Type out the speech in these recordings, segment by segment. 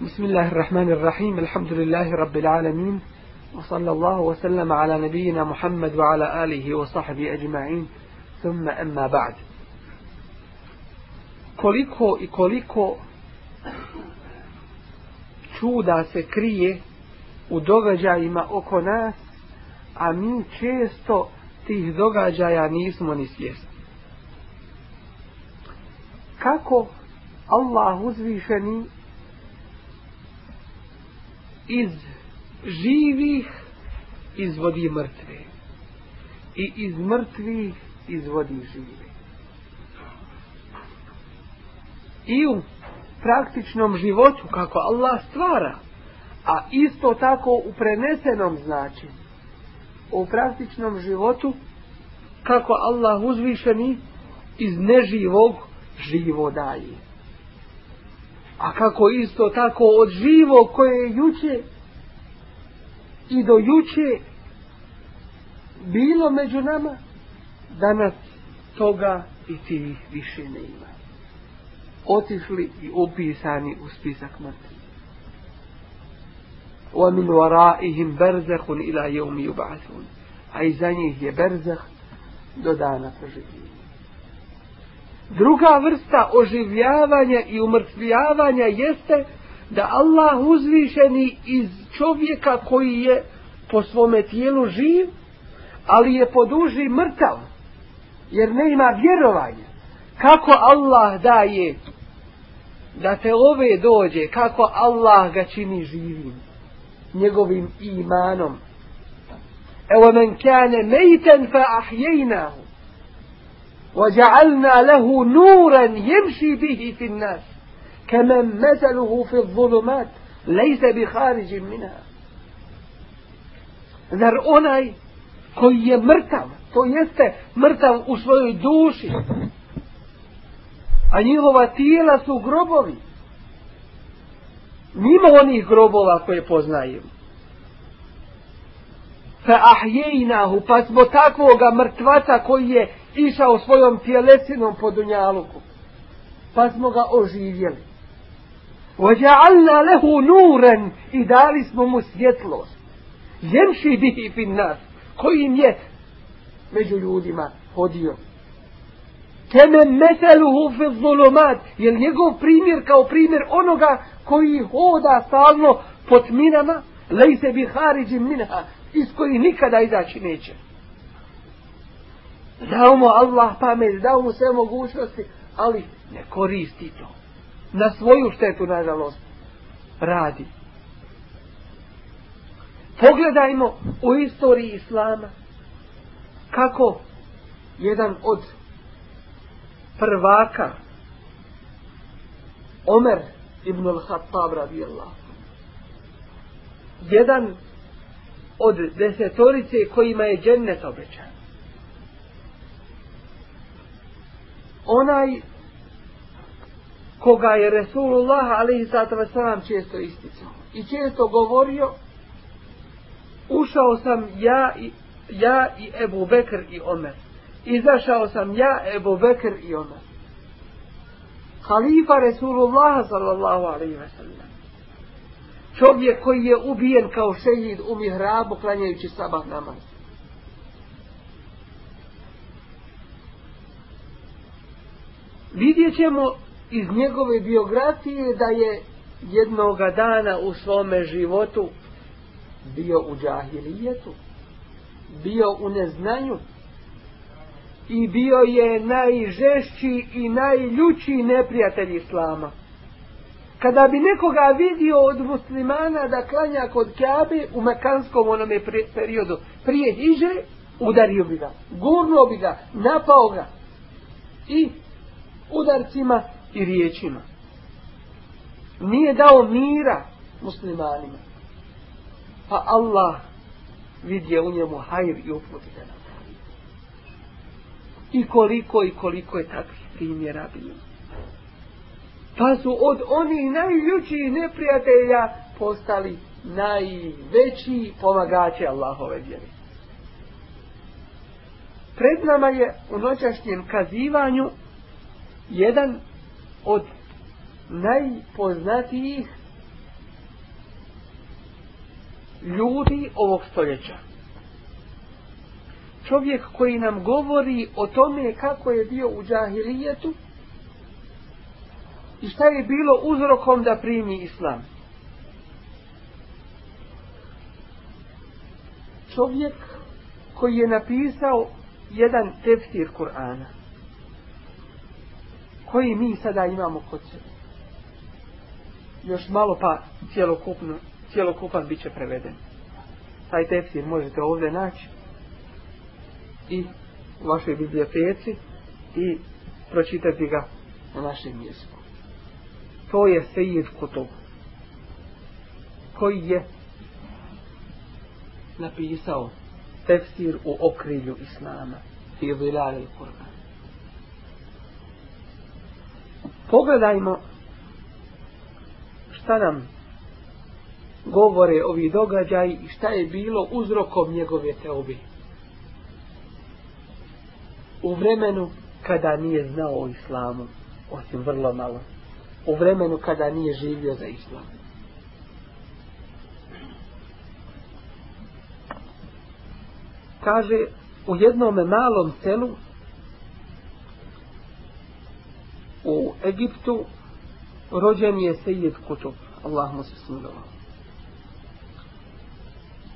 بسم الله الرحمن الرحيم الحمد لله رب العالمين وصلى الله وسلم على نبينا محمد وعلى آله وصحبه أجمعين ثم أما بعد koliko i koliko čuda se krije u događajima oko nas, a mi često tih događaja nismo ni svjesni. Kako Allah uzvišeni iz živih izvodi mrtve i iz mrtvih izvodi žive. I u praktičnom životu kako Allah stvara, a isto tako u prenesenom značenju. U praktičnom životu kako Allah uzvišeni iz neživog živo daje. A kako isto tako od živog koje je juče i do juče bilo među nama, danas toga i ti više ne ima. Otišli i upisani u spisak mrtvih. ومن ورائهم برزخ إلى يوم يبعثون a iza njih je berzah do dana proživljenja. Druga vrsta oživljavanja i umrtvljavanja jeste da Allah uzvišeni iz čovjeka koji je po svome tijelu živ, ali je po duži mrtav, jer ne ima vjerovanja. Kako Allah daje da te ove dođe, kako Allah ga čini živim, njegovim imanom. Evo men kane mejten fa ahjejnahu. وجعلنا له نورا يمشي به في الناس كمن مثله في الظلمات ليس بخارج منها Zar onaj koji je mrtav, to jeste mrtav u svojoj duši, a njihova tijela su grobovi, mimo onih grobova koje poznaju. Fa ahjejnahu, pa smo takvoga mrtvaca koji je išao svojom tjelesinom po dunjaluku. Pa smo ga oživjeli. وَجَعَلْنَا لَهُ نُورًا I dali smo mu svjetlost. Jemši bihi fin nas. Kojim je među ljudima hodio. Keme meteluhu fi zulumat. Je njegov primjer kao primjer onoga koji hoda stalno pod minama. Lejse bi hariđim minha. Iz koji nikada izaći neće. Dao mu Allah pamet, dao mu sve mogućnosti, ali ne koristi to. Na svoju štetu, nažalost, radi. Pogledajmo u istoriji Islama kako jedan od prvaka Omer ibn al-Hattab radijallahu jedan od desetorice kojima je džennet obećan onaj koga je Resulullah sallam često isticao. I često govorio ušao sam ja i, ja i Ebu Bekr i Omer. Izašao sam ja Ebu Bekr i Omer. Halifa Resulullah sallallahu alaihi wa sallam čovjek koji je ubijen kao šehid u mihrabu klanjajući sabah namaz vidjet ćemo iz njegove biografije da je jednoga dana u svome životu bio u džahilijetu, bio u neznanju i bio je najžešći i najljući neprijatelj Islama. Kada bi nekoga vidio od muslimana da klanja kod Kabe u mekanskom onome periodu prije hiže, udario bi ga, gurnuo bi ga, napao ga i udarcima i riječima. Nije dao mira muslimanima. Pa Allah vidje u njemu hajr i uputi ga na I koliko i koliko je takvih primjera bilo. Pa su od onih najljučijih neprijatelja postali najveći pomagači Allahove vjere. Pred nama je u noćašnjem kazivanju jedan od najpoznatijih ljudi ovog stoljeća. Čovjek koji nam govori o tome kako je bio u džahilijetu i šta je bilo uzrokom da primi islam. Čovjek koji je napisao jedan tefsir Kur'ana koji mi sada imamo kod sebe. Još malo pa cjelokupno, cjelokupan bit će preveden. Taj tefsir možete ovdje naći i u vašoj biblioteci i pročitati ga na našem jeziku. To je Sejid Kutub koji je napisao tefsir u okrilju Islama i vilali Kur'an. Pogledajmo šta nam govore ovi događaji i šta je bilo uzrokom njegove teobi. U vremenu kada nije znao o islamu, osim vrlo malo. U vremenu kada nije živio za islam. Kaže, u jednom malom selu u Egiptu rođen je Sejid Kutub. Allah mu se smilovao.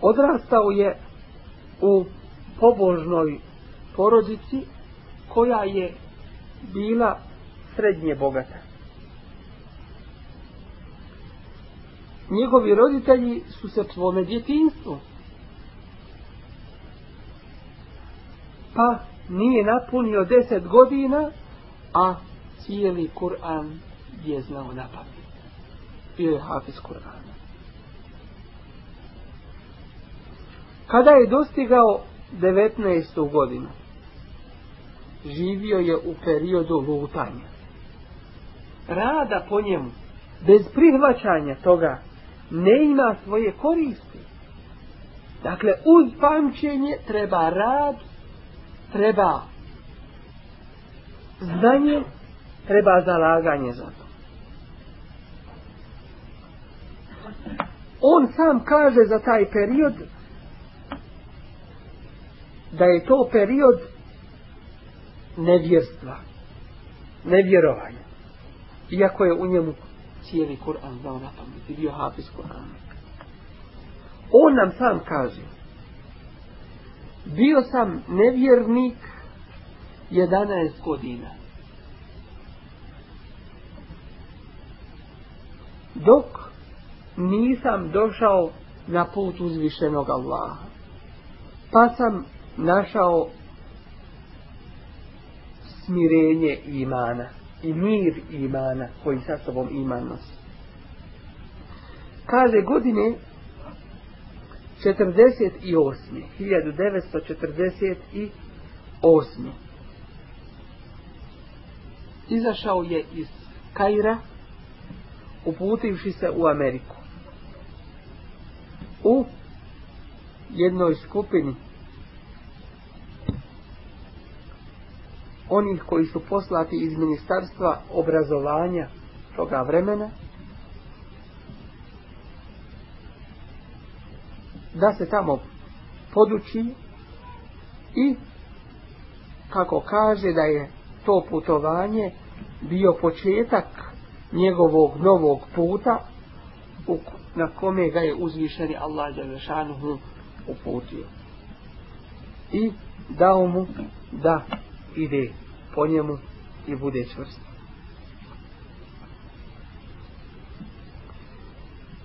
Odrastao je u pobožnoj porodici koja je bila srednje bogata. Njegovi roditelji su se svome djetinstvu pa nije napunio deset godina, a cijeli Kur'an je znao na pamet. Bio je hafiz Kur'ana. Kada je dostigao 19. godinu, živio je u periodu lutanja. Rada po njemu, bez prihvaćanja toga, ne ima svoje koristi. Dakle, uz pamćenje treba rad, treba znanje, treba zalaganje za to. On sam kaže za taj period da je to period nevjerstva, nevjerovanja. Iako je u njemu cijeli Kur'an znao na pamet i bio hafiz Kur'ana. On nam sam kaže bio sam nevjernik 11 godina. Dok nisam došao na put uzvišenog Allaha. Pa sam našao smirenje imana i mir imana koji sa sobom iman nosi. Kaže godine 48. 1948. Izašao je iz Kaira uputivši se u Ameriku. U jednoj skupini onih koji su poslati iz ministarstva obrazovanja toga vremena da se tamo poduči i kako kaže da je to putovanje bio početak njegovog novog puta na kome ga je uzvišeni Allah Đelešanuhu uputio. I dao mu da ide po njemu i bude čvrst.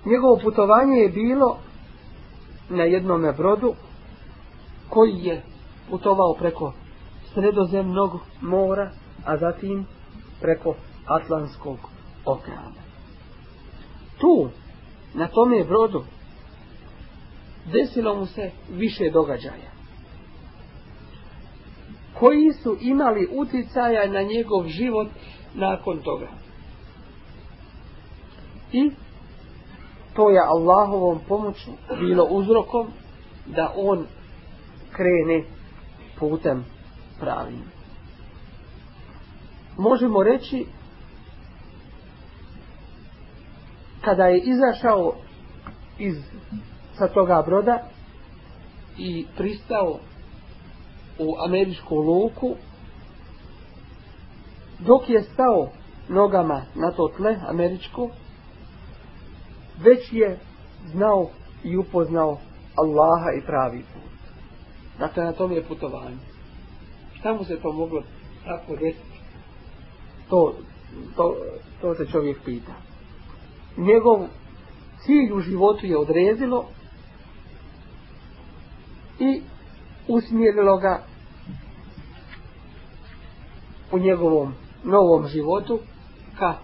Njegovo putovanje je bilo na jednome brodu koji je putovao preko sredozemnog mora, a zatim preko Atlantskog okeana. Tu, na tome brodu, desilo mu se više događaja koji su imali utjecaja na njegov život nakon toga. I to je Allahovom pomoću bilo uzrokom da on krene putem pravim. Možemo reći kada je izašao iz sa toga broda i pristao u američku luku dok je stao nogama na to tle američko već je znao i upoznao Allaha i pravi put. Dakle, na tom je putovanje. Šta mu se to moglo tako desiti? To, to, to se čovjek pita. Njegov cilj u životu je odrezilo i usmjerilo ga u njegovom novom životu ka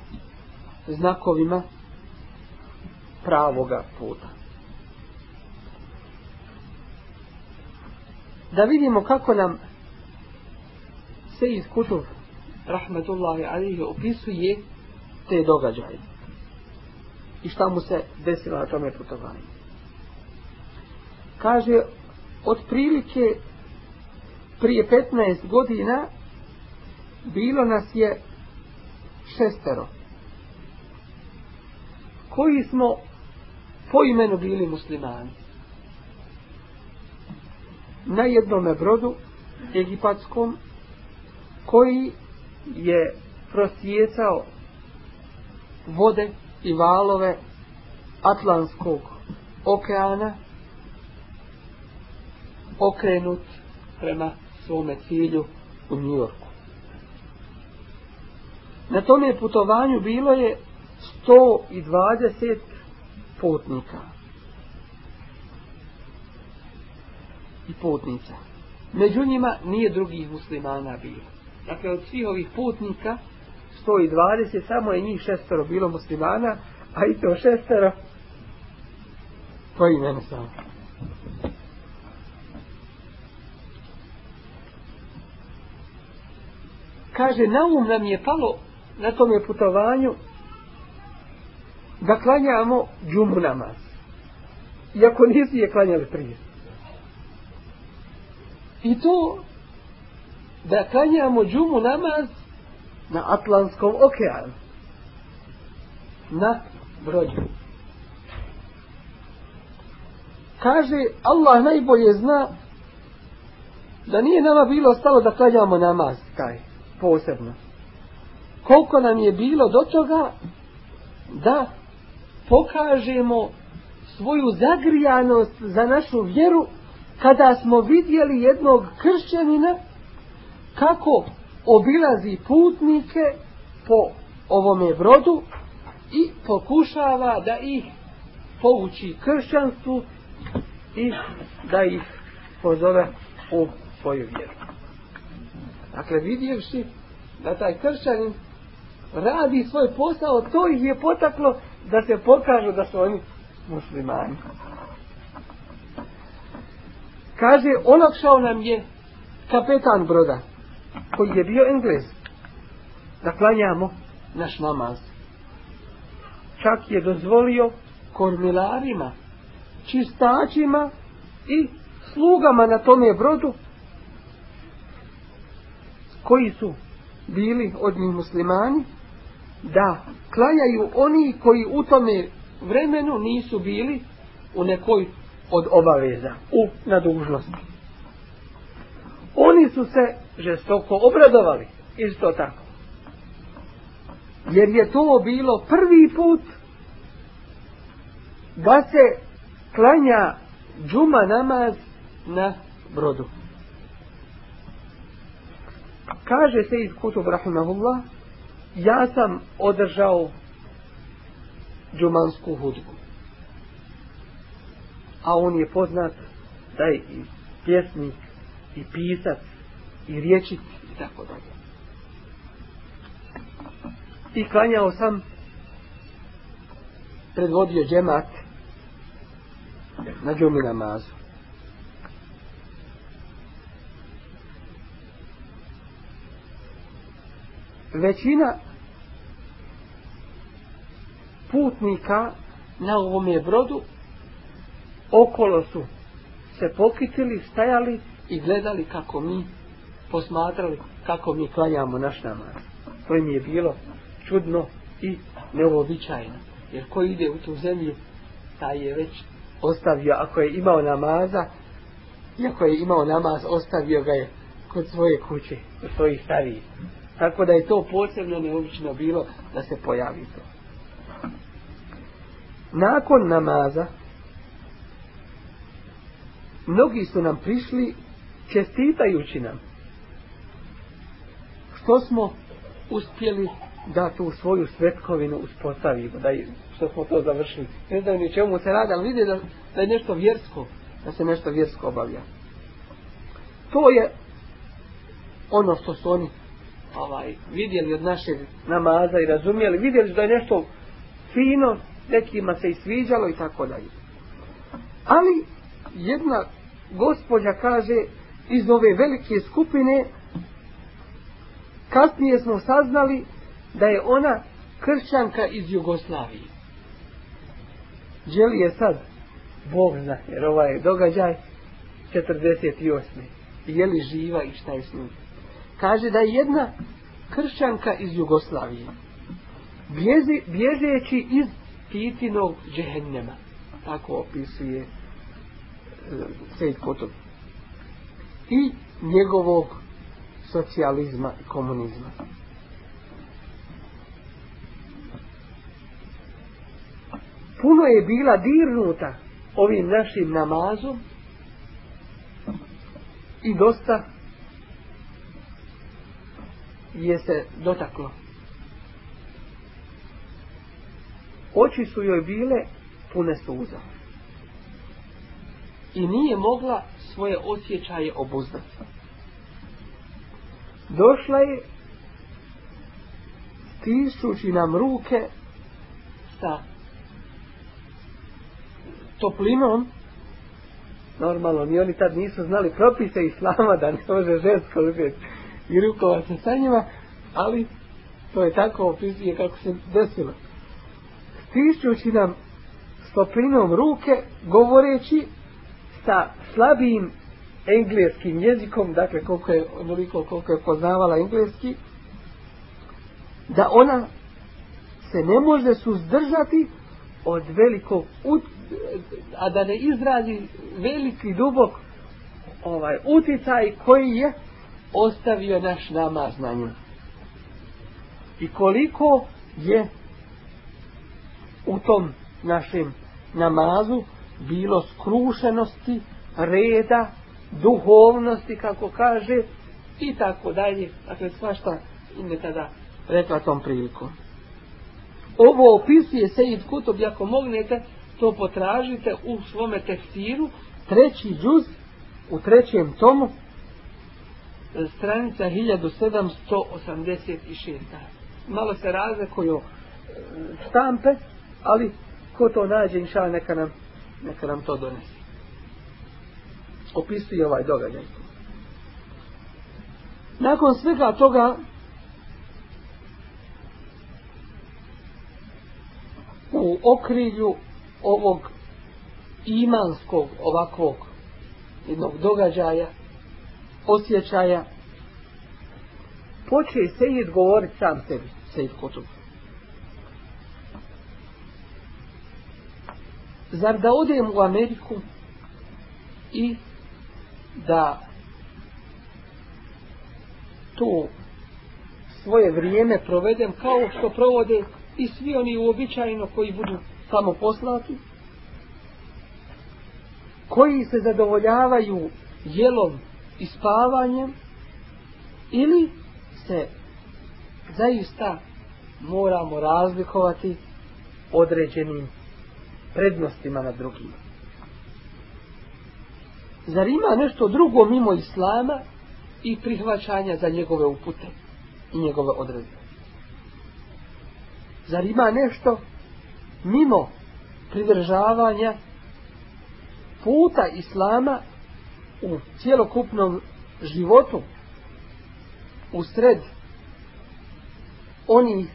znakovima pravoga puta. Da vidimo kako nam se iz kutub rahmetullahi alihi opisuje te događaje i šta mu se desilo na tome putovanju. Kaže, otprilike prije 15 godina bilo nas je šestero koji smo po imenu bili muslimani. Na jednome brodu egipatskom koji je prosjecao vode i valove Atlantskog okeana okrenut prema svome cilju u New Yorku. Na tome putovanju bilo je 120 putnika i putnica. Među njima nije drugih muslimana bilo. Dakle, od svih ovih putnika 120, samo je njih šestero bilo muslimana, a i to šestero po imenu samo. Kaže, na um nam je palo na tom je putovanju da klanjamo džumu namaz. Iako nisu je klanjali prije. I to da klanjamo džumu namaz na Atlantskom okeanu. Na brođu. Kaže, Allah najbolje zna da nije nama bilo stalo da klanjamo namaz taj posebno koliko nam je bilo do toga da pokažemo svoju zagrijanost za našu vjeru kada smo vidjeli jednog kršćanina kako obilazi putnike po ovome brodu i pokušava da ih pouči kršćanstvu i da ih pozove u svoju vjeru. Dakle, vidjevši da taj kršćanin radi svoj posao, to ih je potaklo da se pokažu da su oni muslimani. Kaže, olakšao nam je kapetan broda, koji je bio englez, da klanjamo naš namaz. Čak je dozvolio kormilarima, čistačima i slugama na tome brodu, koji su bili od njih muslimani, da klanjaju oni koji u tome vremenu nisu bili u nekoj od obaveza, u na dužnosti. Oni su se žestoko obradovali, isto tako. Jer je to bilo prvi put da se klanja džuma namaz na brodu. Kaže se iz kutub rahimahullah ja sam održao džumansku hudbu. A on je poznat i pjesnik, i pisac, i riječit, i tako dalje. I klanjao sam, predvodio džemat na džumi namazu. većina putnika na ovome brodu okolo su se pokitili, stajali i gledali kako mi posmatrali kako mi klanjamo naš namaz. To im je bilo čudno i neobičajno. Jer ko ide u tu zemlju, taj je već ostavio, ako je imao namaza, i ako je imao namaz, ostavio ga je kod svoje kuće, kod svojih starijih. Tako da je to posebno neobično bilo da se pojavi to. Nakon namaza, mnogi su nam prišli čestitajući nam što smo uspjeli da tu svoju svetkovinu uspostavimo, da što smo to završili. Ne znaju ni čemu se radi, ali vidi da, da je nešto vjersko, da se nešto vjersko obavlja. To je ono što su oni ovaj, vidjeli od našeg namaza i razumijeli, vidjeli da je nešto fino, nekima se i sviđalo i tako dalje. Ali jedna gospođa kaže iz ove velike skupine kasnije smo saznali da je ona kršćanka iz Jugoslavije. Želi je sad, Bog zna, jer ovaj događaj 48. Je li živa i šta je s njim? Kaže da je jedna kršćanka iz Jugoslavije bjezi, bježeći iz Titinog džehennema. Tako opisuje e, Sejt Kutub. I njegovog socijalizma i komunizma. Puno je bila dirnuta ovim našim namazom i dosta je se dotaklo. Oči su joj bile pune suza. I nije mogla svoje osjećaje obuzdati. Došla je stišući nam ruke sa toplinom normalno, ni oni tad nisu znali propise islama da ne može žensko uzeti i se sa njima, ali to je tako opisuje kako se desilo. Stišćući nam stoplinom ruke, govoreći sa slabijim engleskim jezikom, dakle koliko je, onoliko koliko je poznavala engleski, da ona se ne može suzdržati od velikog ut, a da ne izrazi veliki dubok ovaj uticaj koji je ostavio naš namaz na nju. I koliko je u tom našem namazu bilo skrušenosti, reda, duhovnosti, kako kaže, i tako dalje. Dakle, svašta im je tada rekla tom prilikom. Ovo opisuje Sejid Kutub, ako mognete, to potražite u svome tefsiru, treći džuz, u trećem tomu, stranica 1786. Malo se razlikuju e, štampe, ali ko to nađe, inša neka nam, neka nam to donese. Opisuje ovaj događaj. Nakon svega toga u okrilju ovog imanskog ovakvog jednog događaja osjećaja poče Sejid govoriti sam sebi Sejid Kutub zar da odem u Ameriku i da to svoje vrijeme provedem kao što provode i svi oni uobičajeno koji budu samo poslati koji se zadovoljavaju jelom i spavanjem ili se zaista moramo razlikovati određenim prednostima na drugima. Zar ima nešto drugo mimo Islama i prihvaćanja za njegove upute i njegove odredbe? Zar ima nešto mimo pridržavanja puta Islama u cijelokupnom životu u sred oni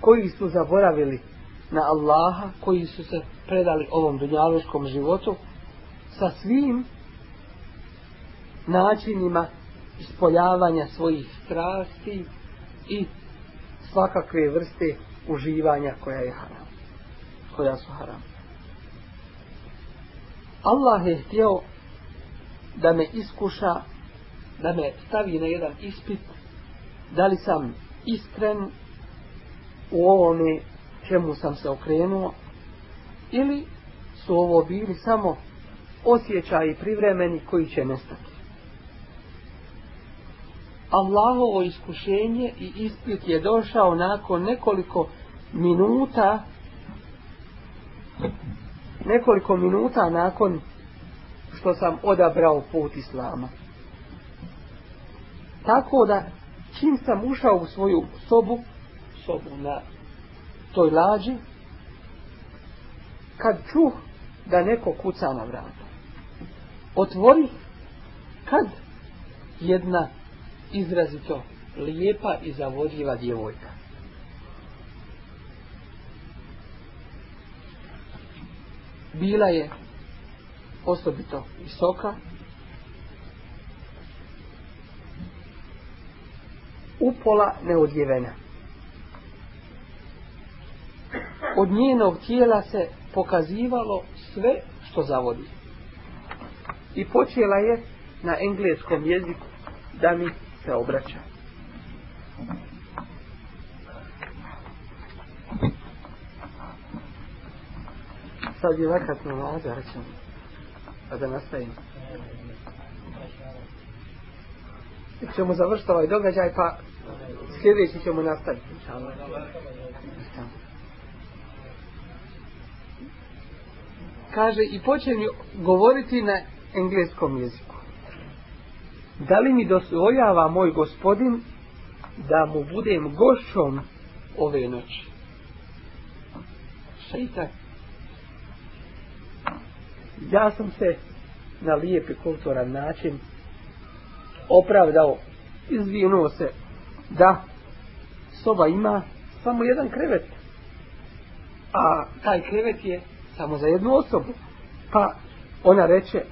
koji su zaboravili na Allaha, koji su se predali ovom dunjaluškom životu sa svim načinima ispoljavanja svojih strasti i svakakve vrste uživanja koja je haram. Koja su haram. Allah je htio da me iskuša, da me stavi na jedan ispit, da li sam iskren u ovome čemu sam se okrenuo, ili su ovo bili samo osjećaji privremeni koji će nestati. Allahovo iskušenje i ispit je došao nakon nekoliko minuta nekoliko minuta nakon što sam odabrao put Islama. Tako da, čim sam ušao u svoju sobu, sobu na toj lađi, kad čuh da neko kuca na vrata. Otvori kad jedna izrazito lijepa i zavodljiva djevojka. Bila je osobito visoka, upola neodjevena. Od njenog tijela se pokazivalo sve što zavodi. I počela je na engleskom jeziku da mi se obraća. Sad je vakat namaza, rećemo. Pa da nastavimo. Ćemo završiti ovaj događaj, pa sljedeći ćemo nastaviti. Kaže, i počinju govoriti na engleskom jeziku. Da li mi dozvoljava moj gospodin da mu budem gošćom ove noći? Šeitak ja sam se na lijep kulturan način opravdao, izvinuo se da soba ima samo jedan krevet, a taj krevet je samo za jednu osobu. Pa ona reče,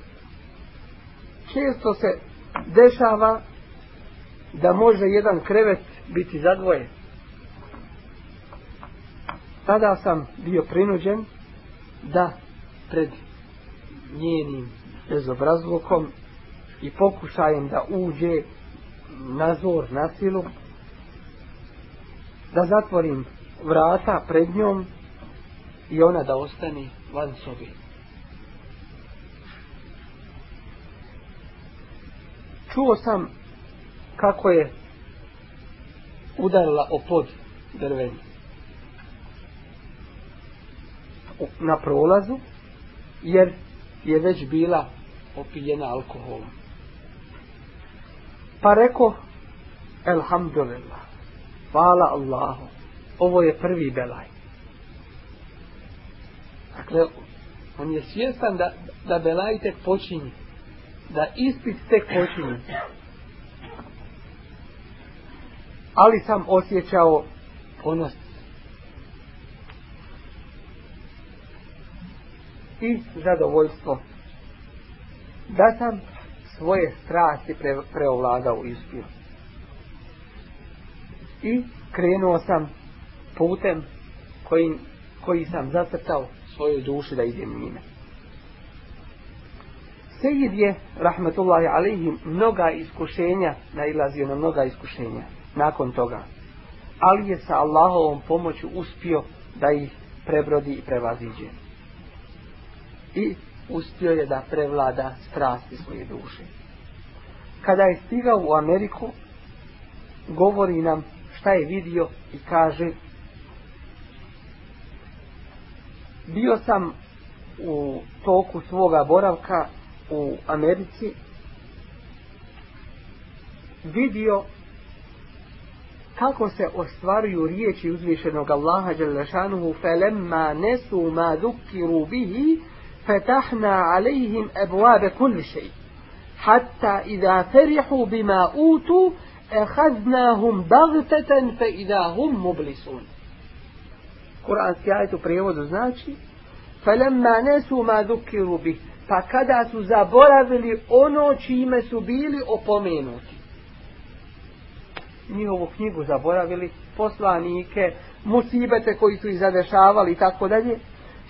često se dešava da može jedan krevet biti za dvoje. Tada sam bio prinuđen da pred njenim bezobrazlukom i pokušajem da uđe nazor na silu, da zatvorim vrata pred njom i ona da ostane van sobi. Čuo sam kako je udarila o pod drveni. Na prolazu, jer je već bila opijena alkoholom. Pa reko, Elhamdulillah, hvala Allahu, ovo je prvi belaj. Dakle, on je svjestan da, da belaj tek počinje, da ispit tek počinje. Ali sam osjećao ponos i zadovoljstvo. Da sam svoje strasti pre, preovladao uspio. I krenuo sam putem koji, koji sam zacrtao svojoj duši da idem njime. Sejid je, rahmetullahi alaihim, mnoga iskušenja nailazio na mnoga iskušenja nakon toga. Ali je sa Allahovom pomoću uspio da ih prebrodi i prevaziđe i uspio je da prevlada strasti svoje duše. Kada je stigao u Ameriku, govori nam šta je vidio i kaže bio sam u toku svoga boravka u Americi vidio kako se ostvaruju riječi uzvišenog Allaha Đalešanuhu felemma nesu ma dukiru bihi فتحنا عليهم أبواب كل شيء حتى إذا فرحوا بما أوتوا أخذناهم بغتة فإذا هم مبلسون Kur'anski ajet u prijevodu znači فَلَمَّا نَسُوا مَا ذُكِّرُوا بِهِ Pa kada su zaboravili ono čime su bili opomenuti. Njihovu knjigu zaboravili, poslanike, musibete koji su ih zadešavali i tako dalje.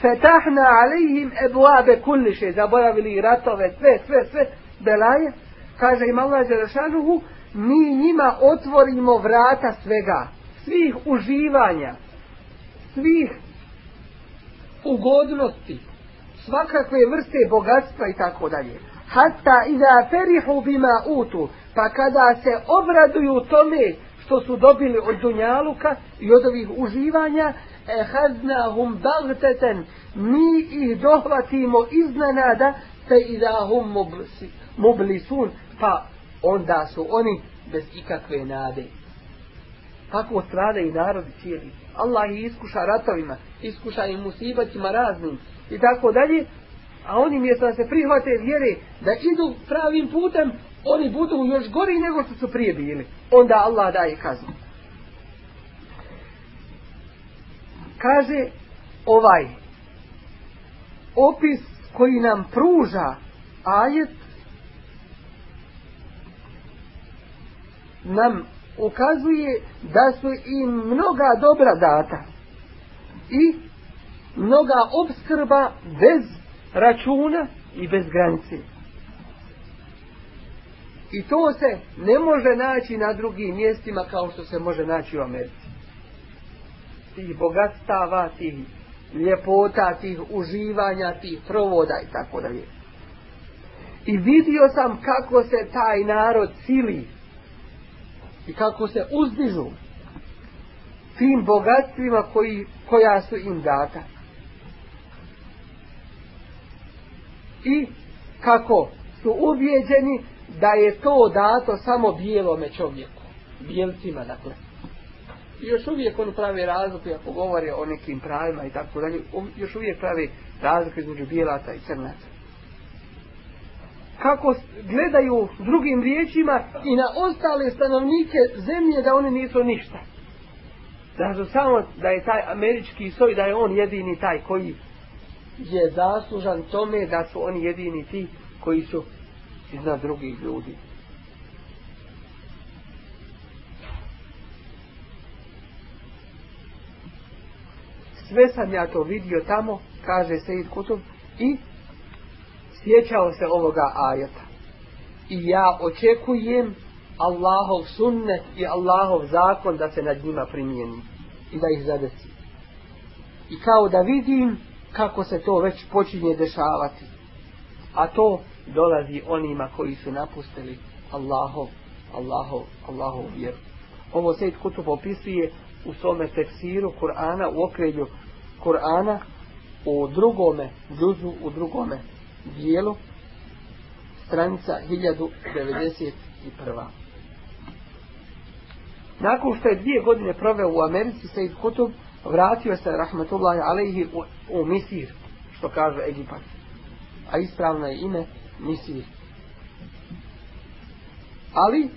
fetahna alejhim ebuabe kulliše, zaboravili ratove, sve, sve, sve, belaje, kaže im Allah Đelešanuhu, mi njima otvorimo vrata svega, svih uživanja, svih ugodnosti, svakakve vrste bogatstva i tako dalje. Hatta iza ferihu bima utu, pa kada se obraduju tome što su dobili od Dunjaluka i od ovih uživanja, ehadnahum bagteten, mi ih dohvatimo iznenada, te idahum mublisun, pa onda su oni bez ikakve nade. Tako i narodi cijeli. Allah ih iskuša ratovima, iskuša im musibatima raznim i tako dalje, a oni mjesto da se prihvate vjere, da idu pravim putem, oni budu još gori nego što su prije bili. Onda Allah daje kaznu. Kaže ovaj opis koji nam pruža ajet nam ukazuje da su im mnoga dobra data i mnoga obskrba bez računa i bez granice. I to se ne može naći na drugim mjestima kao što se može naći u Americi. Tih bogatstava, tih ljepota, tih uživanja, tih provoda i tako dalje. I vidio sam kako se taj narod sili i kako se uzdižu tim bogatstvima koji, koja su im data. I kako su uvjeđeni da je to dato samo bijelome čovjeku. Bijelcima, dakle. I još uvijek oni pravi razlike, ako govore o nekim pravima i tako dalje, još uvijek pravi razlike između bijelaca i crnaca kako gledaju drugim riječima i na ostale stanovnike zemlje da oni nisu ništa. Da su samo da je taj američki soj, da je on jedini taj koji je zaslužan tome da su oni jedini ti koji su iznad drugih ljudi. Sve sam ja to vidio tamo, kaže Sejid Kutub, i sjećao se ovoga ajeta. I ja očekujem Allahov sunnet i Allahov zakon da se nad njima primijeni i da ih zadesi. I kao da vidim kako se to već počinje dešavati. A to dolazi onima koji su napustili Allahov, Allahov, Allahov vjeru. Ovo Sejt Kutub opisuje u svome tefsiru Kur'ana, u okređu Kur'ana, u drugome džuzu, u drugome dijelu, stranica 1091. Nakon što je dvije godine proveo u Americi, Sejid Kutub vratio se, rahmatullahi alaihi, u, u Misir, što kaže Egipat. A ispravno je ime Misir. Ali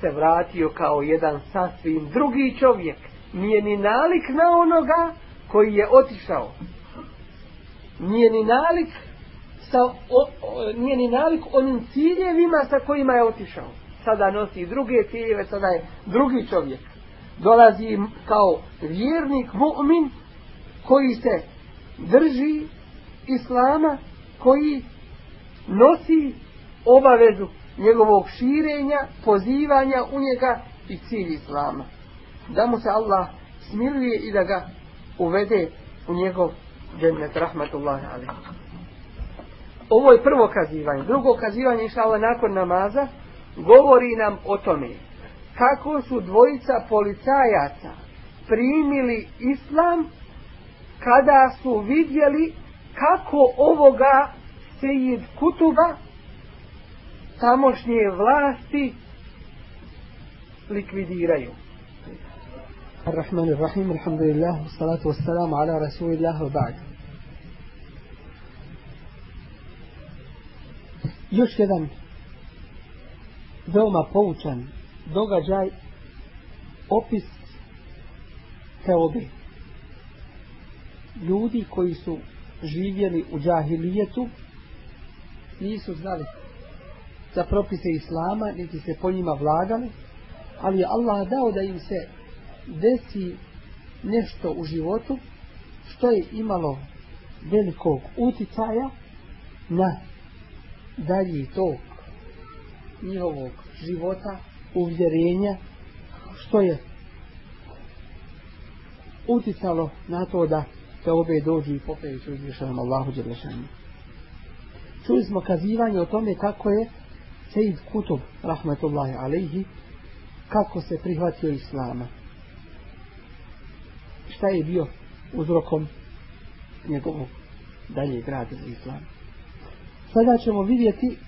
se vratio kao jedan sasvim drugi čovjek. Nije ni nalik na onoga koji je otišao. Nije ni nalik sa, o, nije ni nalik onim ciljevima sa kojima je otišao. Sada nosi druge ciljeve, sada je drugi čovjek. Dolazi kao vjernik, mu'min, koji se drži islama, koji nosi obavezu njegovog širenja, pozivanja u njega i cilj islama. Da mu se Allah smiluje i da ga uvede u njegov džennet rahmatullahi alaihi. Ovo je prvo kazivanje. Drugo kazivanje, inša nakon namaza, govori nam o tome kako su dvojica policajaca primili islam kada su vidjeli kako ovoga Sejid Kutuba tamošnje vlasti likvidiraju. Ar-Rahman alhamdulillah, salatu wassalamu ala rasulillah wa ba'da. Još jedan veoma poučan događaj, opis teobe. Ljudi koji su živjeli u džahilijetu nisu znali za propise Islama, niti se po njima vladali, ali je Allah dao da im se desi nešto u životu što je imalo velikog uticaja na dalji tok njihovog života, uvjerenja, što je uticalo na to da se obe dođu i pokajući uzvišenom Allahu Đelešanu. Čuli smo kazivanje o tome kako je Sejid Kutub, rahmetullahi alaihi, kako se prihvatio Islama. Šta je bio uzrokom njegovog dalje grada za Islam. Sada ćemo vidjeti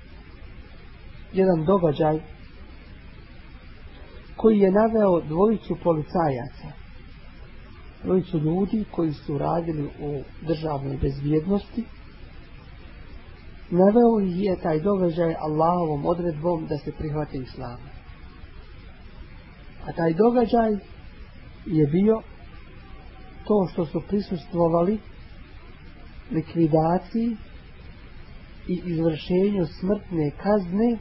jedan događaj koji je naveo dvojicu policajaca. Dvojicu ljudi koji su radili u državnoj bezbjednosti. Naveo je taj događaj Allahovom odredbom da se prihvate Islama. A taj događaj je bio to što su prisustvovali likvidaciji i izvršenju smrtne kazne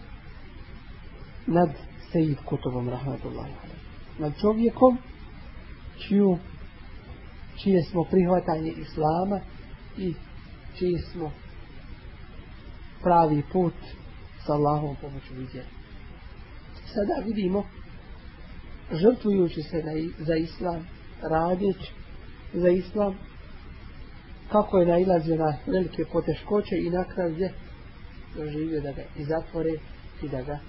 nad Sejid Kutubom rahmatullahi nad čovjekom čiju čije smo prihvatanje Islama i čiji smo pravi put sa Allahom pomoću vidjeli. Sada vidimo žrtvujući se za Islam, radeći za Islam, kako je nailazio na velike poteškoće i na kraju je doživio da ga i zatvore i da ga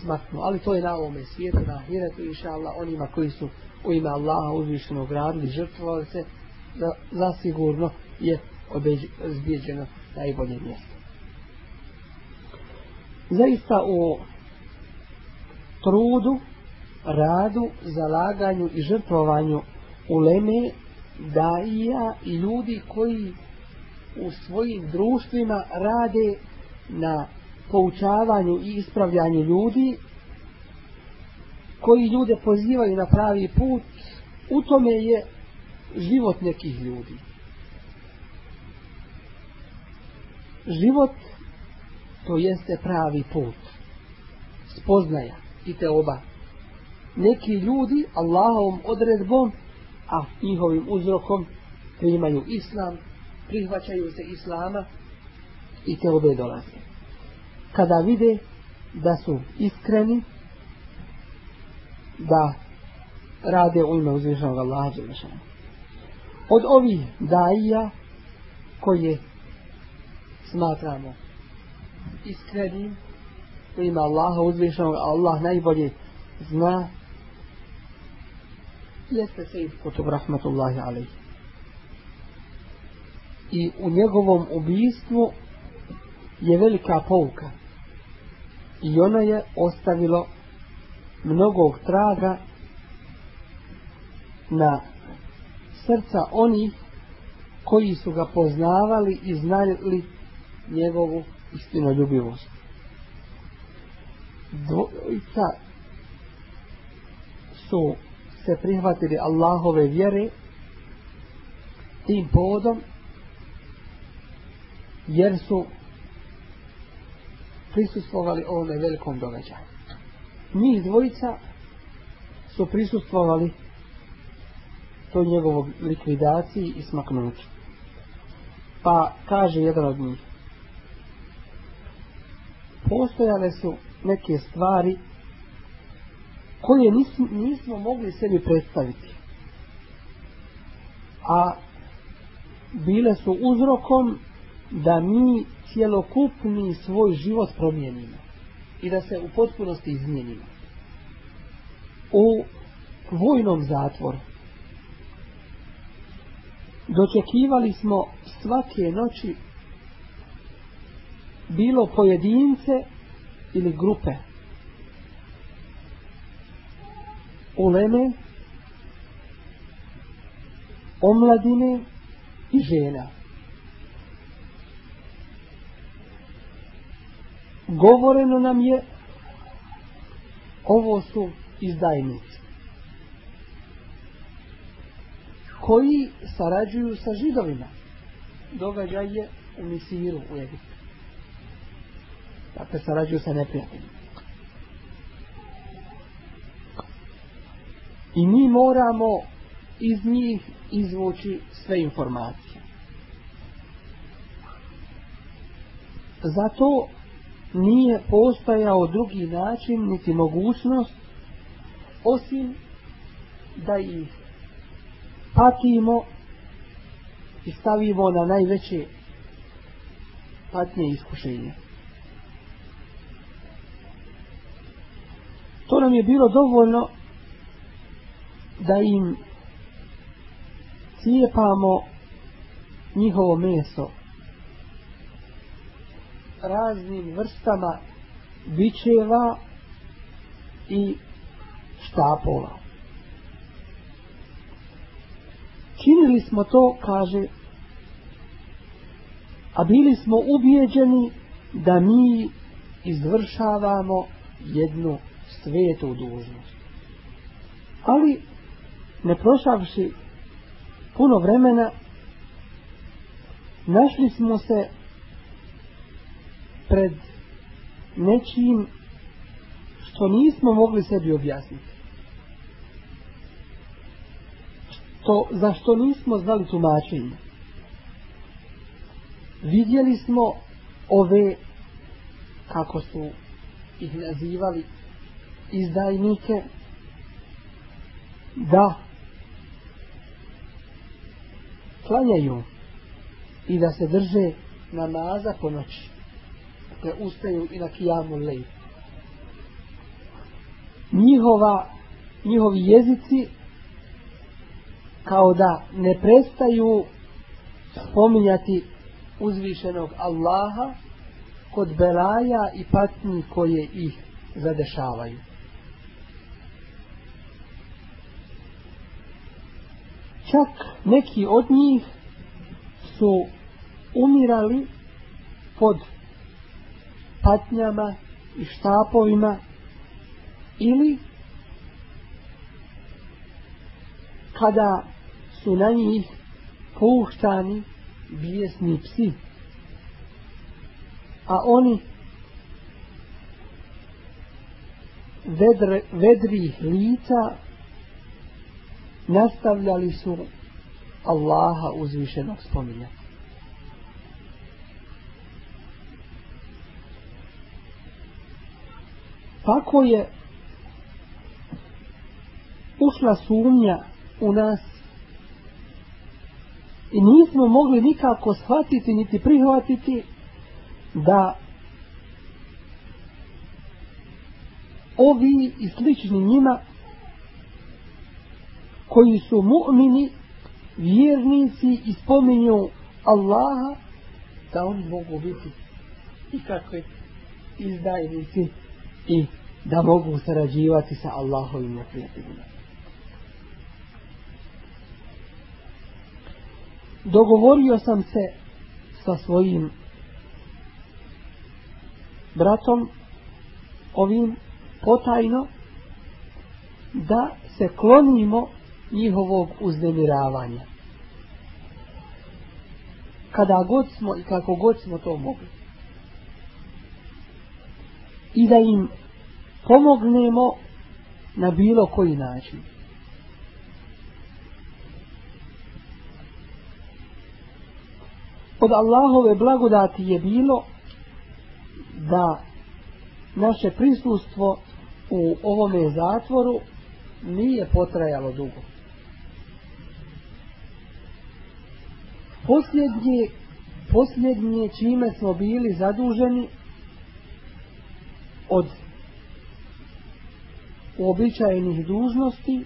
smaknu. Ali to je na ovome svijetu, na ahiretu, inša Allah, onima koji su u ime Allaha uzvišeno gradili, žrtvovali se, da, zasigurno je obezbijeđeno najbolje mjesto. Zaista u trudu, radu, zalaganju i žrtvovanju uleme daija i ljudi koji u svojim društvima rade na poučavanju i ispravljanju ljudi koji ljude pozivaju na pravi put u tome je život nekih ljudi. Život to jeste pravi put spoznaja i te oba neki ljudi Allahovom odredbom a njihovim uzrokom primaju islam, prihvaćaju se islama i te obe dolaze. Kada vide da su iskreni, da rade u ime uzvišenog Allaha. Od ovih daija koje smatramo iskrenim u ime Allaha uzvišenog Allah najbolje zna jeste Sejid Kutub Rahmatullahi alaihi. I u njegovom ubijstvu je velika pouka. I ona je ostavilo mnogog traga na srca onih koji su ga poznavali i znali njegovu istinoljubivost. Dvojica su se prihvatili Allahove vjere tim povodom jer su prisustvovali ovome velikom događaju. Njih dvojica su prisustvovali toj njegovog likvidaciji i smaknuću. Pa kaže jedan od njih postojale su neke stvari koje nismo, nismo mogli sebi predstaviti. A bile su uzrokom da mi cjelokupni svoj život promijenimo i da se u potpunosti izmijenimo. U vojnom zatvoru dočekivali smo svake noći bilo pojedince ili grupe uleme, omladine i žena. Govoreno nam je ovo su izdajnici koji sarađuju sa židovima. Događaj je u Misiru u Egiptu. Dakle, sarađuju sa neprijateljima. I mi moramo iz njih izvući sve informacije. zato nije postojao drugi način niti mogućnost osim da ih patimo i stavimo na najveće patnje iskušenje. To nam je bilo dovoljno da im cijepamo njihovo meso raznim vrstama bičeva i štapova. Činili smo to, kaže, a bili smo ubijeđeni da mi izvršavamo jednu svetu dužnost. Ali, ne prošavši puno vremena, našli smo se pred nečim što nismo mogli sebi objasniti. Što, za što nismo znali tumačenje. Vidjeli smo ove, kako su ih nazivali, izdajnike, da klanjaju i da se drže namaza po noći. Dakle, ustaju i na kijamu lej. Njihova, njihovi jezici kao da ne prestaju spominjati uzvišenog Allaha kod belaja i patnji koje ih zadešavaju. Čak neki od njih su umirali pod patnjama i štapovima ili kada su na njih puštani bijesni psi. A oni vedre, vedrih lica nastavljali su Allaha uzvišenog spominjati. Tako je ušla sumnja u nas i nismo mogli nikako shvatiti niti prihvatiti da ovi i slični njima koji su mu'mini vjernici i spominju Allaha da oni mogu biti i kakve izdajnici i da mogu sarađivati sa Allahovim neprijateljima. Dogovorio sam se sa svojim bratom ovim potajno da se klonimo njihovog uznemiravanja. Kada god smo i kako god smo to mogli. I da im pomognemo na bilo koji način. Od Allahove blagodati je bilo da naše prisustvo u ovome zatvoru nije potrajalo dugo. Posljednje, posljednje čime smo bili zaduženi od uobičajenih dužnosti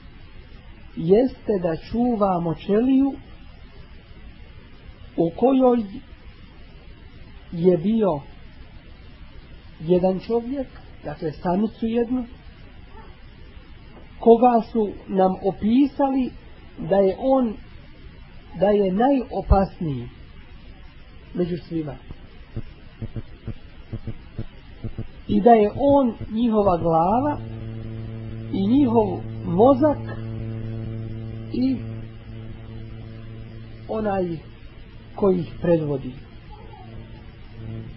jeste da čuvamo čeliju u kojoj je bio jedan čovjek, dakle samicu jednu, koga su nam opisali da je on da je najopasniji među svima. I da je on njihova glava i njihov mozak i onaj koji ih predvodi.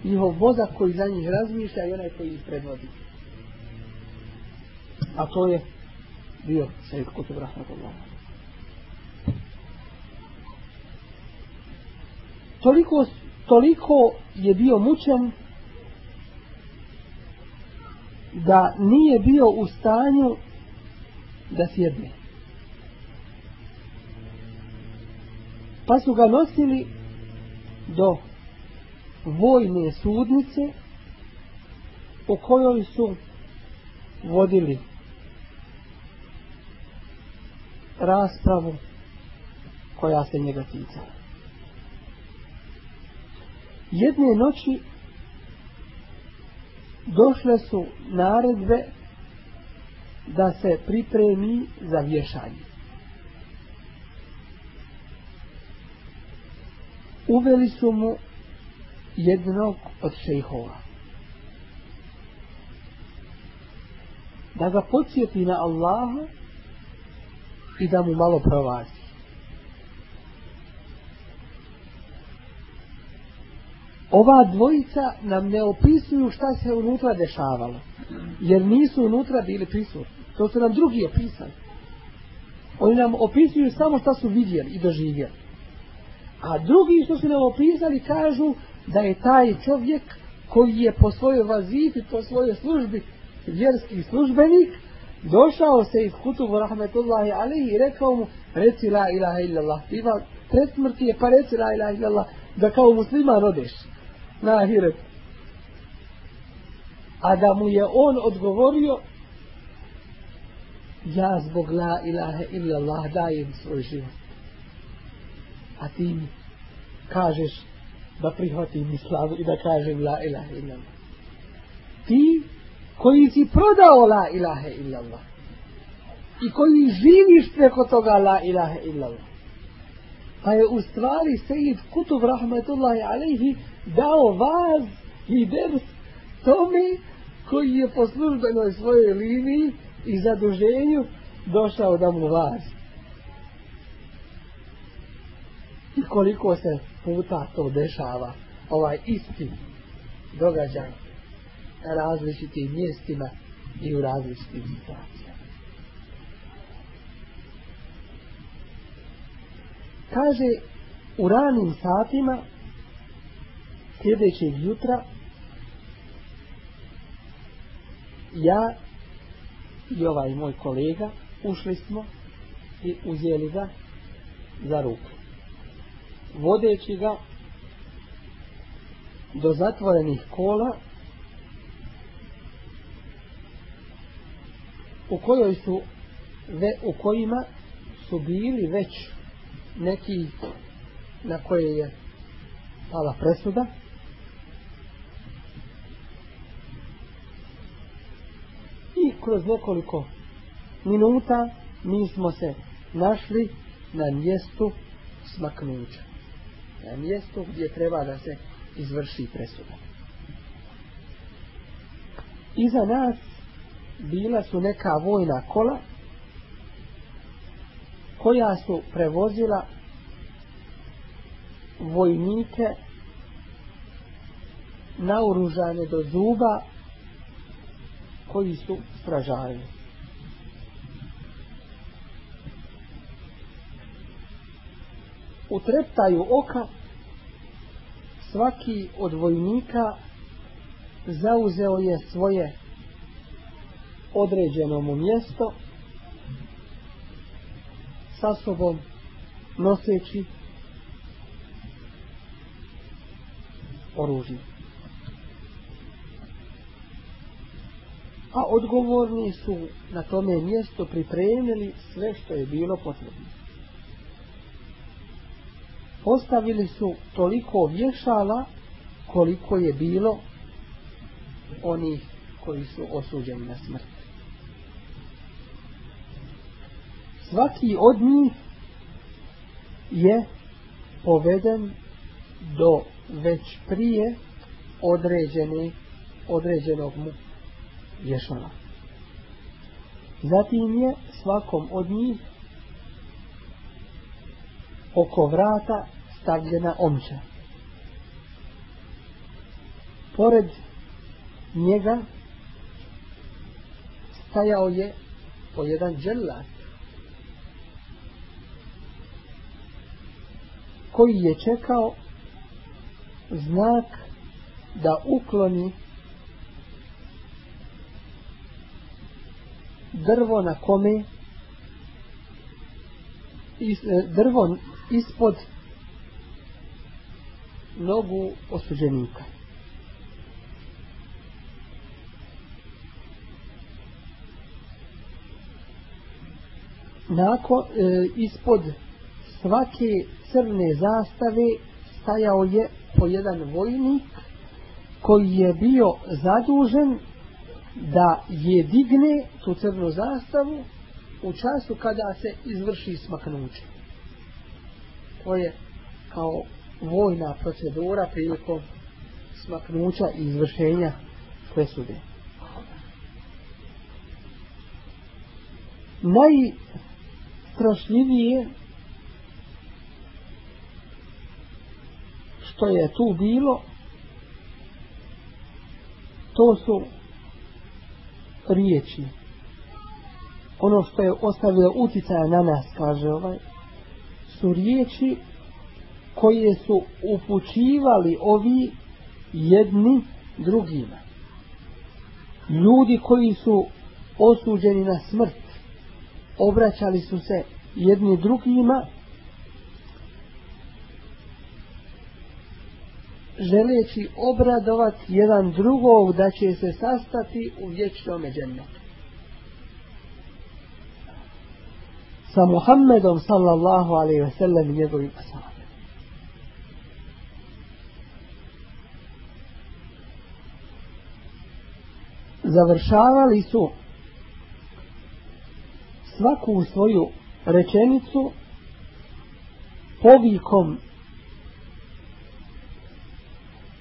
Njihov mozak koji za njih razmišlja i onaj koji ih predvodi. A to je bio Sejid Kutub Rahmatullah. Toliko, toliko je bio mučen da nije bio u stanju da sjedne. Pa su ga nosili do vojne sudnice u kojoj su vodili raspravu koja se njega ticala. Jedne noći došle su naredbe da se pripremi za vješanje. Uveli su mu jednog od šejhova. Da ga podsjeti na Allaha i da mu malo provazi. Ova dvojica nam ne opisuju šta se unutra dešavalo. Jer nisu unutra bili prisutni. To su nam drugi opisali. Oni nam opisuju samo šta su vidjeli i doživjeli. A drugi što su nam opisali kažu da je taj čovjek koji je po svojoj vazifi, po svojoj službi vjerski službenik, došao se iz kutubu rahmetullahi alihi i rekao mu reci la ilaha illallah. Ima pred smrti je pa reci la ilaha illallah da kao musliman odeš na ahiret. A da mu je on odgovorio ja zbog la ilaha illallah dajem svoj život. A ti mi kažeš da prihvatim islamu i da kažem la ilaha illallah. Ti koji si prodao la ilaha illallah i koji živiš preko toga la ilaha illallah. Pa je u stvari Sejid Kutub rahmetullahi alaihi dao vaz i ders tome koji je po službenoj svojoj liniji i zaduženju došao da mu vazi. I koliko se puta to dešava, ovaj isti događaj na različitim mjestima i u različitim situacijama. Kaže, u ranim satima sljedećeg jutra ja i ovaj moj kolega ušli smo i uzeli ga za ruku. Vodeći ga do zatvorenih kola u kojoj su ve, u kojima su bili već neki na koje je pala presuda. I kroz nekoliko minuta mi smo se našli na mjestu smaknuća. Na mjestu gdje treba da se izvrši presuda. Iza nas bila su neka vojna kola koja su prevozila vojnike naoružane do zuba koji su stražari. U treptaju oka svaki od vojnika zauzeo je svoje određeno mu mjesto sa sobom noseći oružje. A odgovorni su na tome mjesto pripremili sve što je bilo potrebno. Postavili su toliko vješala koliko je bilo onih koji su osuđeni na smrt. Svaki od njih je poveden do već prije određene, određenog mu vješala. Zatim je svakom od njih oko vrata stavljena omča. Pored njega stajao je po jedan dželat koji je čekao znak da ukloni drvo na kome e, drvo ispod nogu osuđenika. Nakon, e, ispod svake crne zastave stajao je po jedan vojnik koji je bio zadužen da je digne tu crnu zastavu u času kada se izvrši smaknuće. To je kao vojna procedura prilikom smaknuća i izvršenja presude. Najstrašljivije što je tu bilo to su riječi. Ono što je ostavilo uticaja na nas kaže ovaj su riječi koje su upućivali ovi jedni drugima. Ljudi koji su osuđeni na smrt obraćali su se jedni drugima želeći obradovati jedan drugog da će se sastati u vječnom džennetu. Sa Muhammedom sallallahu alaihi ve sellem i njegovim ashabima. Završavali su svaku svoju rečenicu povikom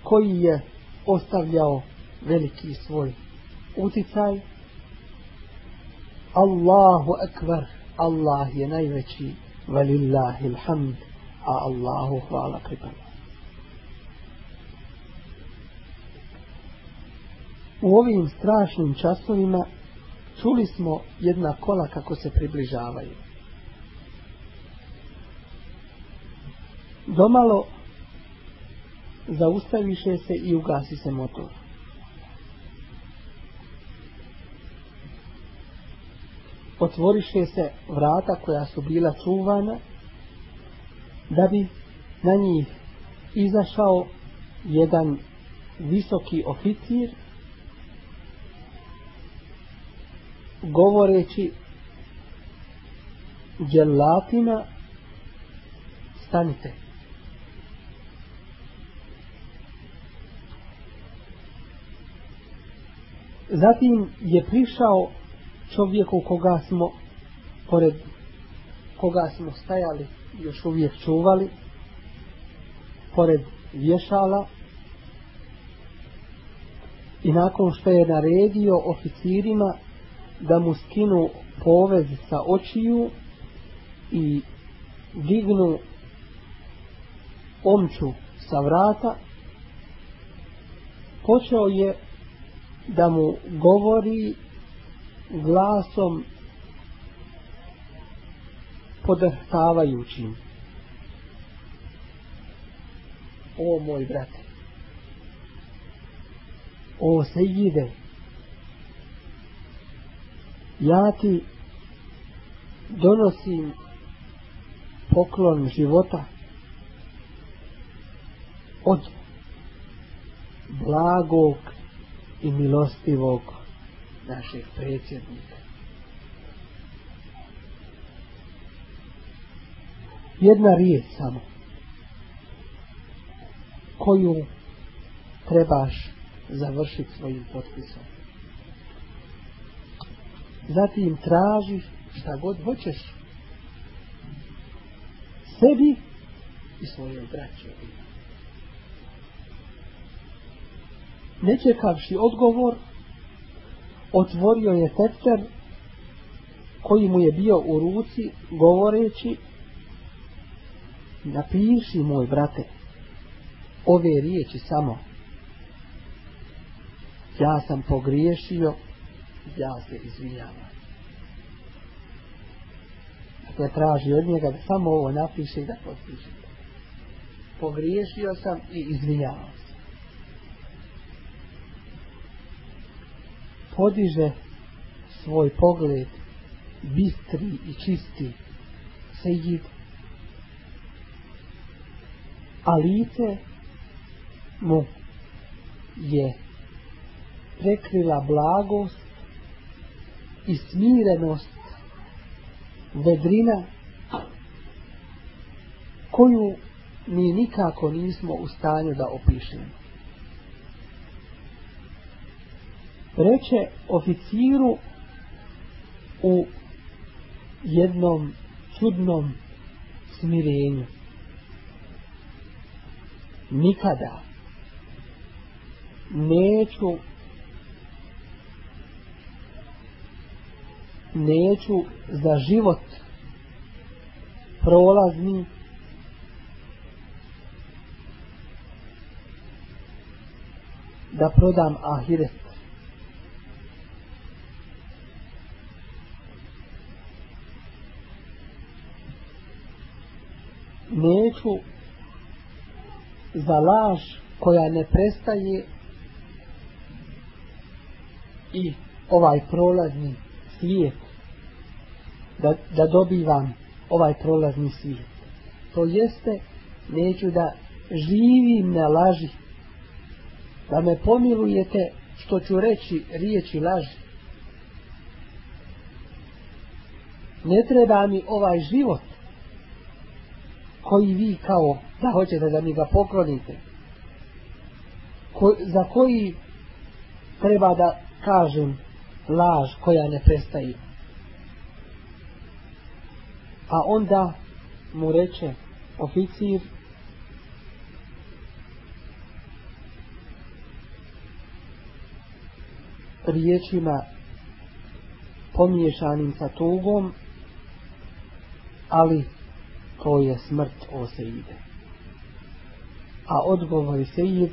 koji je ostavljao veliki svoj uticaj Allahu akbar Allah je najveći valillahi alhamd a Allahu hvala pripada. U ovim strašnim časovima čuli smo jedna kola kako se približavaju. Domalo zaustaviše se i ugasi se motor. Otvoriše se vrata koja su bila čuvana da bi na njih izašao jedan visoki oficir govoreći dželatina stanite Zatim je prišao čovjeku koga smo pored koga smo stajali još uvijek čuvali pored vješala. I nakon što je naredio oficirima da mu skinu povez sa očiju i dignu omču sa vrata počeo je da mu govori glasom podrhtavajućim. O moj brate, o sejide, ja ti donosim poklon života od blagog i milostivog našeg predsjednika. Jedna riječ samo koju trebaš završiti svojim potpisom. Zatim tražiš šta god hoćeš sebi i svojoj braći ne čekavši odgovor, otvorio je tefter koji mu je bio u ruci, govoreći, napiši moj brate, ove riječi samo, ja sam pogriješio, ja se izvinjavam. Dakle, traži od njega da samo ovo napiše i da potpiše. Pogriješio sam i izvinjavam podiže svoj pogled bistri i čisti sejid a lice mu je prekrila blagost i smirenost vedrina koju mi nikako nismo u stanju da opišemo. Reče oficiru u jednom čudnom smirenju. Nikada neću neću za život prolazni da prodam ahiret. Neću za laž koja ne prestaje i ovaj prolazni svijet da, da dobivam ovaj prolazni svijet. To jeste, neću da živim na laži, da me pomilujete što ću reći riječi laži. Ne treba mi ovaj život koji vi kao da hoćete da mi ga poklonite, ko, za koji treba da kažem laž koja ne prestaje. A onda mu reče oficir riječima pomiješanim sa tugom, ali to je smrt o Seide. A odgovor Seid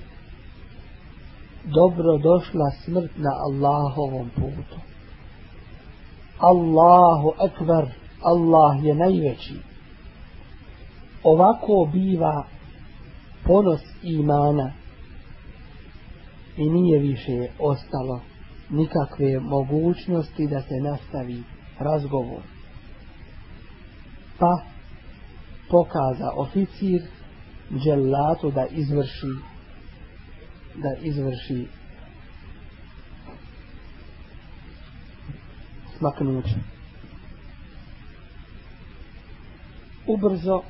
dobro došla smrt na Allahovom putu. Allahu ekber, Allah je najveći. Ovako biva ponos imana i nije više ostalo nikakve mogućnosti da se nastavi razgovor. Pa pokaza oficir dželatu da izvrši da izvrši smaknuće. Ubrzo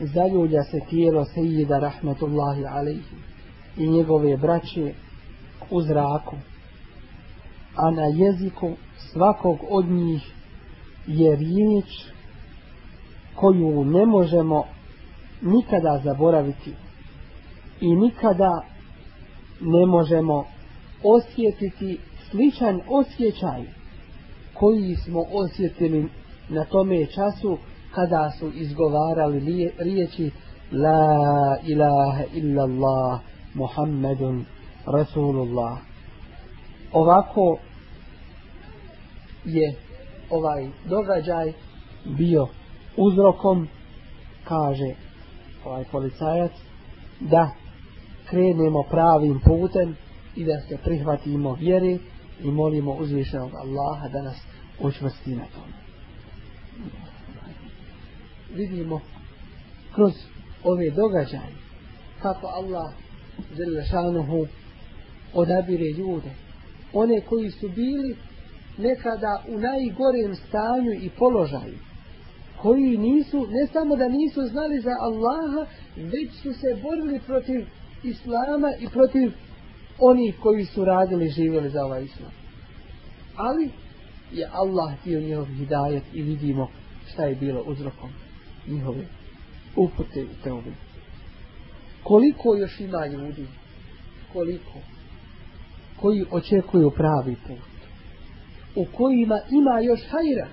zaljulja se tijelo Sejida Rahmetullahi alaihi i njegove braće u zraku, a na jeziku svakog od njih je riječ koju ne možemo nikada zaboraviti i nikada ne možemo osjetiti sličan osjećaj koji smo osjetili na tome času kada su izgovarali riječi La ilaha illallah Muhammedun Rasulullah. Ovako je ovaj događaj bio uzrokom, kaže ovaj policajac, da krenemo pravim putem i da se prihvatimo vjere i molimo uzvišenog Allaha da nas učvrsti na tome. Vidimo kroz ove događaje kako Allah Zelešanuhu odabire ljude. One koji su bili nekada u najgorem stanju i položaju. Koji nisu, ne samo da nisu znali za Allaha, već su se borili protiv Islama i protiv onih koji su radili i živjeli za ovaj Islam. Ali je Allah htio njihov hidajet i vidimo šta je bilo uzrokom njihove upute u teobi. Koliko još ima ljudi koliko koji očekuju pravi put u kojima ima još hajra.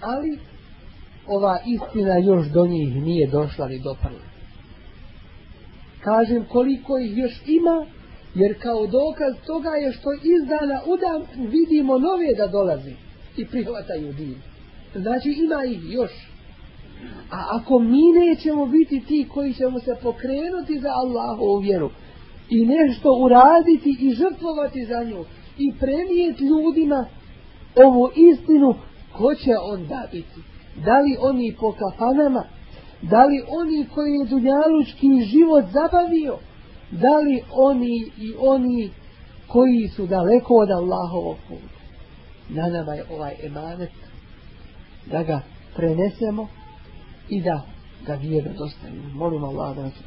Ali ova istina još do njih nije došla ni doprla kažem koliko ih još ima jer kao dokaz toga je što iz dana u dan vidimo nove da dolazi i prihvataju din. Znači ima ih još. A ako mi nećemo biti ti koji ćemo se pokrenuti za Allahovu vjeru i nešto uraditi i žrtvovati za nju i prenijeti ljudima ovu istinu, ko će onda biti? Da li oni po kafanama? Da li oni koji je dunjalučki život zabavio? Da li oni i oni koji su daleko od Allahovog puta? Na nama je ovaj emanet da ga prenesemo i da ga vjerno dostavimo. Molim Allah da nas